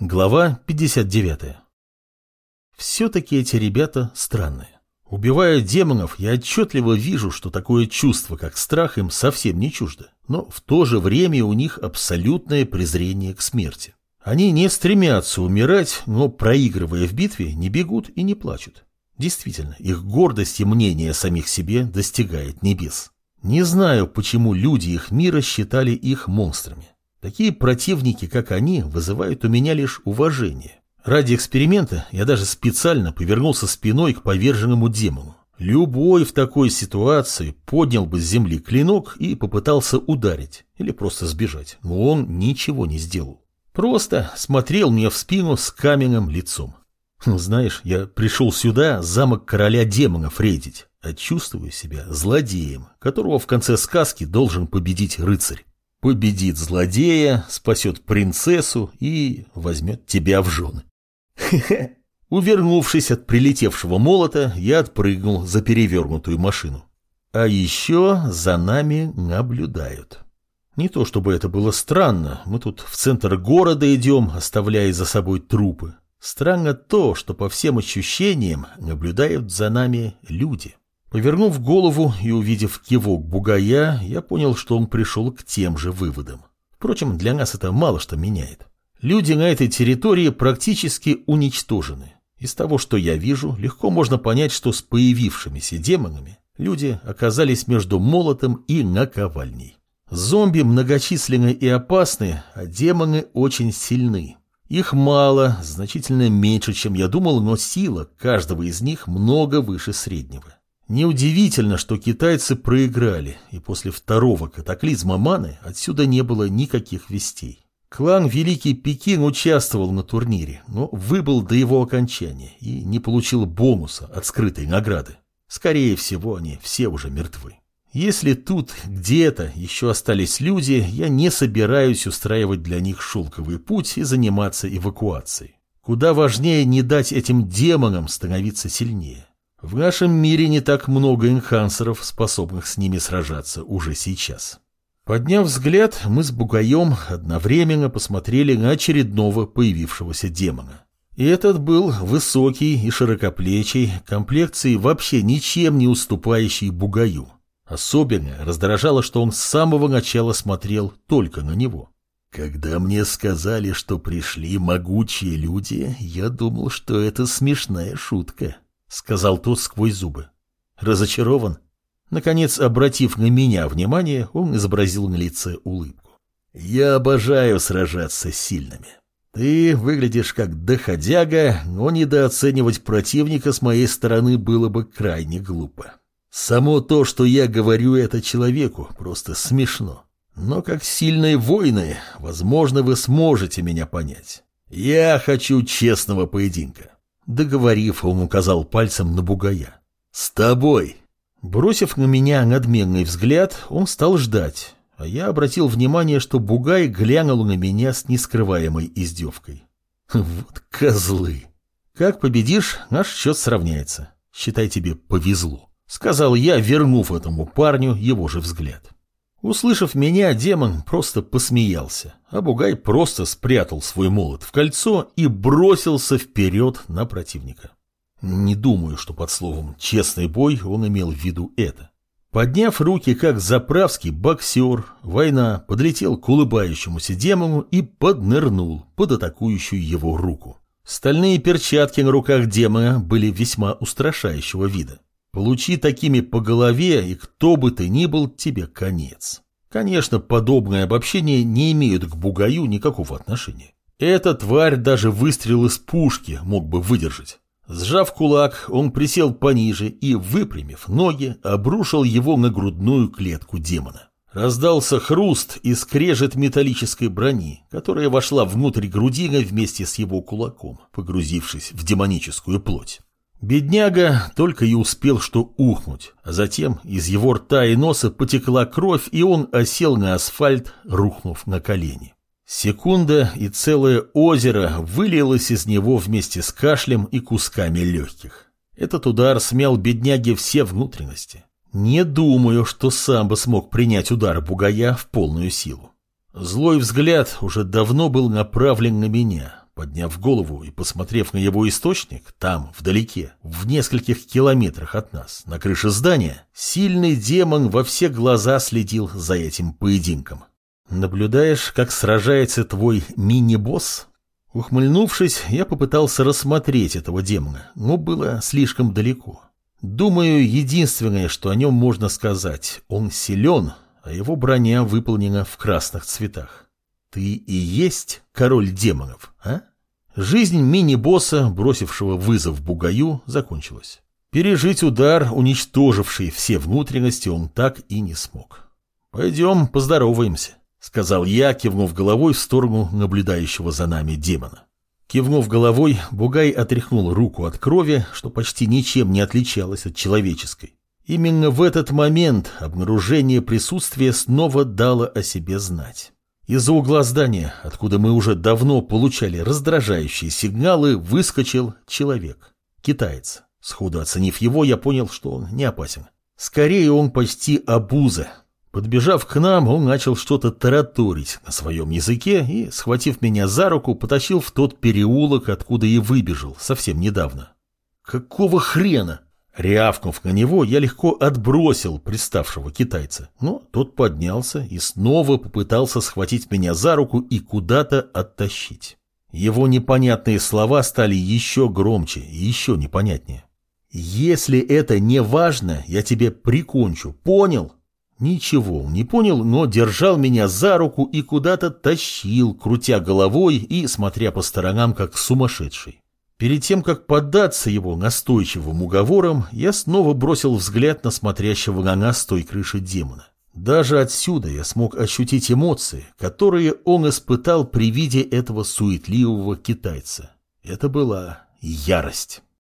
Глава 59. Все-таки эти ребята странные. Убивая демонов, я отчетливо вижу, что такое чувство, как страх, им совсем не чуждо. Но в то же время у них абсолютное презрение к смерти. Они не стремятся умирать, но, проигрывая в битве, не бегут и не плачут. Действительно, их гордость и мнение о самих себе достигает небес. Не знаю, почему люди их мира считали их монстрами. Такие противники, как они, вызывают у меня лишь уважение. Ради эксперимента я даже специально повернулся спиной к поверженному демону. Любой в такой ситуации поднял бы с земли клинок и попытался ударить или просто сбежать, но он ничего не сделал. Просто смотрел мне в спину с каменным лицом. Ну, знаешь, я пришел сюда замок короля демонов рейдить, а чувствую себя злодеем, которого в конце сказки должен победить рыцарь победит злодея, спасет принцессу и возьмет тебя в жены. Увернувшись от прилетевшего молота, я отпрыгнул за перевернутую машину. А еще за нами наблюдают. Не то чтобы это было странно, мы тут в центр города идем, оставляя за собой трупы. Странно то, что по всем ощущениям наблюдают за нами люди. Повернув голову и увидев кивок бугая, я понял, что он пришел к тем же выводам. Впрочем, для нас это мало что меняет. Люди на этой территории практически уничтожены. Из того, что я вижу, легко можно понять, что с появившимися демонами люди оказались между молотом и наковальней. Зомби многочисленны и опасны, а демоны очень сильны. Их мало, значительно меньше, чем я думал, но сила каждого из них много выше среднего. Неудивительно, что китайцы проиграли, и после второго катаклизма маны отсюда не было никаких вестей. Клан Великий Пекин участвовал на турнире, но выбыл до его окончания и не получил бонуса от скрытой награды. Скорее всего, они все уже мертвы. Если тут где-то еще остались люди, я не собираюсь устраивать для них шелковый путь и заниматься эвакуацией. Куда важнее не дать этим демонам становиться сильнее. В нашем мире не так много энхансеров, способных с ними сражаться уже сейчас. Подняв взгляд, мы с Бугаем одновременно посмотрели на очередного появившегося демона. И этот был высокий и широкоплечий, комплекции вообще ничем не уступающий Бугаю. Особенно раздражало, что он с самого начала смотрел только на него. Когда мне сказали, что пришли могучие люди, я думал, что это смешная шутка. — сказал тот сквозь зубы. Разочарован? Наконец, обратив на меня внимание, он изобразил на лице улыбку. «Я обожаю сражаться с сильными. Ты выглядишь как доходяга, но недооценивать противника с моей стороны было бы крайне глупо. Само то, что я говорю это человеку, просто смешно. Но как сильные воины, возможно, вы сможете меня понять. Я хочу честного поединка. Договорив, он указал пальцем на бугая. «С тобой!» Бросив на меня надменный взгляд, он стал ждать, а я обратил внимание, что бугай глянул на меня с нескрываемой издевкой. «Вот козлы!» «Как победишь, наш счет сравняется. Считай, тебе повезло», — сказал я, вернув этому парню его же взгляд. Услышав меня, демон просто посмеялся, а Бугай просто спрятал свой молот в кольцо и бросился вперед на противника. Не думаю, что под словом «честный бой» он имел в виду это. Подняв руки, как заправский боксер, война подлетел к улыбающемуся демону и поднырнул под атакующую его руку. Стальные перчатки на руках демона были весьма устрашающего вида. Получи такими по голове, и кто бы ты ни был, тебе конец. Конечно, подобное обобщение не имеют к бугаю никакого отношения. Эта тварь даже выстрел из пушки мог бы выдержать. Сжав кулак, он присел пониже и, выпрямив ноги, обрушил его на грудную клетку демона. Раздался хруст и скрежет металлической брони, которая вошла внутрь грудины вместе с его кулаком, погрузившись в демоническую плоть. Бедняга только и успел что ухнуть, а затем из его рта и носа потекла кровь, и он осел на асфальт, рухнув на колени. Секунда, и целое озеро вылилось из него вместе с кашлем и кусками легких. Этот удар смял бедняге все внутренности. Не думаю, что сам бы смог принять удар бугая в полную силу. Злой взгляд уже давно был направлен на меня, Подняв голову и посмотрев на его источник, там, вдалеке, в нескольких километрах от нас, на крыше здания, сильный демон во все глаза следил за этим поединком. «Наблюдаешь, как сражается твой мини-босс?» Ухмыльнувшись, я попытался рассмотреть этого демона, но было слишком далеко. Думаю, единственное, что о нем можно сказать, он силен, а его броня выполнена в красных цветах. Ты и есть король демонов, а? Жизнь мини-босса, бросившего вызов Бугаю, закончилась. Пережить удар, уничтоживший все внутренности, он так и не смог. «Пойдем поздороваемся», — сказал я, кивнув головой в сторону наблюдающего за нами демона. Кивнув головой, Бугай отряхнул руку от крови, что почти ничем не отличалось от человеческой. Именно в этот момент обнаружение присутствия снова дало о себе знать. Из-за угла здания, откуда мы уже давно получали раздражающие сигналы, выскочил человек. Китаец. Сходу оценив его, я понял, что он не опасен. Скорее, он почти обуза. Подбежав к нам, он начал что-то тараторить на своем языке и, схватив меня за руку, потащил в тот переулок, откуда и выбежал совсем недавно. «Какого хрена?» Рявкнув на него, я легко отбросил приставшего китайца, но тот поднялся и снова попытался схватить меня за руку и куда-то оттащить. Его непонятные слова стали еще громче и еще непонятнее. «Если это не важно, я тебе прикончу, понял?» Ничего он не понял, но держал меня за руку и куда-то тащил, крутя головой и смотря по сторонам, как сумасшедший. Перед тем, как поддаться его настойчивым уговорам, я снова бросил взгляд на смотрящего на нас той крыши демона. Даже отсюда я смог ощутить эмоции, которые он испытал при виде этого суетливого китайца. Это была ярость.